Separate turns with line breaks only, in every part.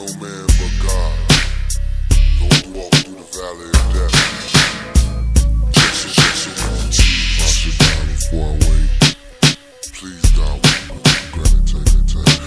no man but God. Don't walk through the valley of death. Little teeth. I should die before I wait. Please, God, grant it, take it, take it.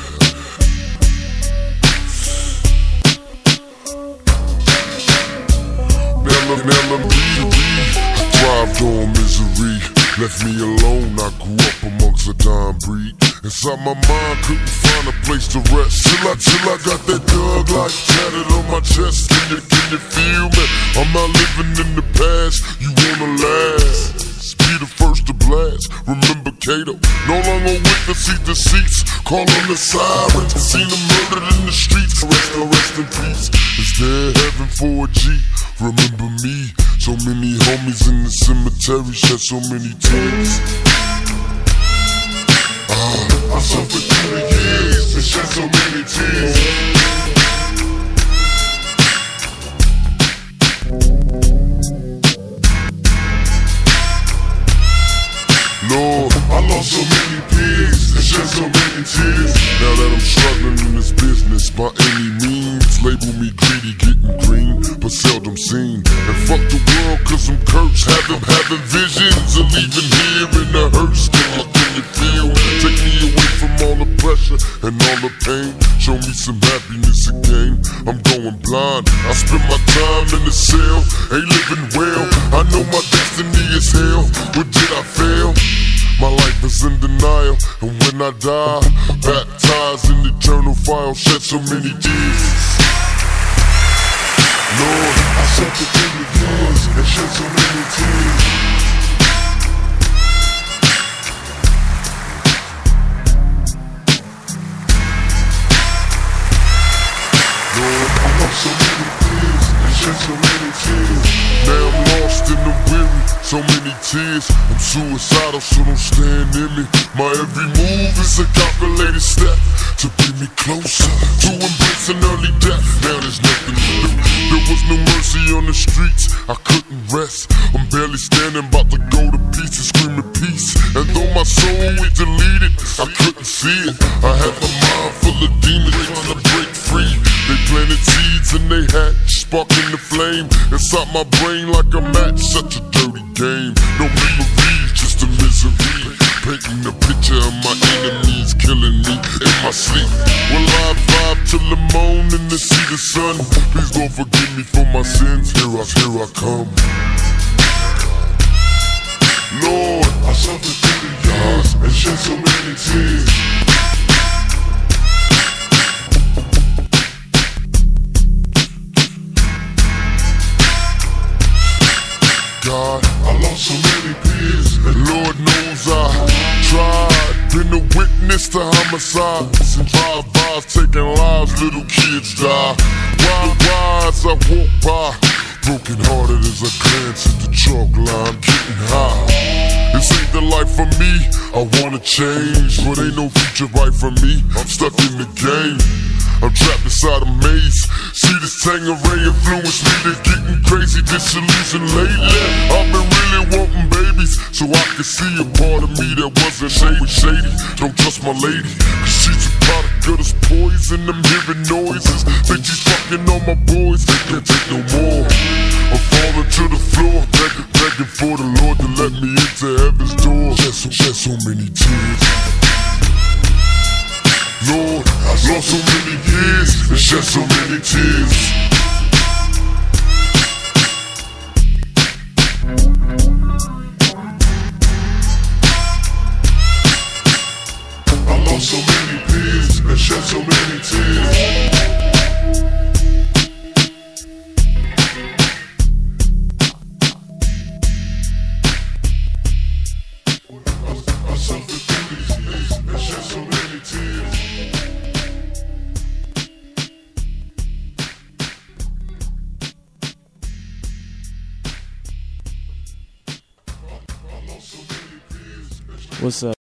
I thrived on misery. Left me alone, I grew up amongst a dying breed. Inside my mind, couldn't find a place to rest. Till I, till I got that dog life tatted on my chest. Can you, can you feel me? I'm not living in the past, you wanna last. Be the first to blast. Remember Kato, no longer with the deceits. Call on the sirens. Seen them murdered in the streets. Rest, rest in peace. Is there heaven for a G? Remember me. So many homies in the cemetery shed so many tears. Ah, I suffered through the years and shed so many tears. Lord, I lost so many peers and shed so many tears. Now that I'm struggling in this business by any means, label me greedy, getting green, but seldom seen. Fuck the world, cause I'm cursed. Having, having visions of leaving here in the hearse. Can you, can you feel? Take me away from all the pressure and all the pain. Show me some happiness again. I'm going blind. I spend my time in the cell, ain't living well. I know my destiny is hell. What did I fail? My life is in denial, and when I die, baptized in eternal fire, shed so many tears. Lord, I suffered through the years and shed so many tears. Lord, I lost so many fears and shed so many tears. Now I'm lost in the weary, so many tears. I'm suicidal, so don't stand in me. My every move is a calculated step to bring me closer to embracing early death. Now there's nothing no mercy on the streets, I couldn't rest. I'm barely standing, about to go to pieces, screaming peace. And though my soul was deleted, I couldn't see it. I had my mind full of demons trying to break free. They planted seeds and they hatched, sparking the flame inside my brain like a match. Such a dirty game. No memories, just a misery. Painting a picture of my enemies killing me in my sleep. Will I vibe till the morning to see the sun? Please don't forgive me for my sins. Here I, here I come. Lord, I suffered through the years and shed so many tears. God, I lost so many peers, and Lord knows I tried. To homicides and drive-bys taking lives, little kids die. Wild wise I walk by, broken hearted as I glance at the chalk line, getting high. This ain't the life for me, I wanna change, but ain't no future right for me. I'm stuck in the game. I'm trapped inside a maze. See this Tanqueray influence me to getting crazy, disillusioned lately. I've been really wanting babies, so I can see a part of me that wasn't shady. shady. Don't trust my lady, cause she's a product of this poison. I'm hearing noises, think she's fucking on my boys. They can't take no more. I'm falling to the floor, begging, begging for the Lord to let me into heaven's door. Shed so, shed so many tears. Lord, I've lost so many years and shed so many tears. And shed so many tears.
What's up?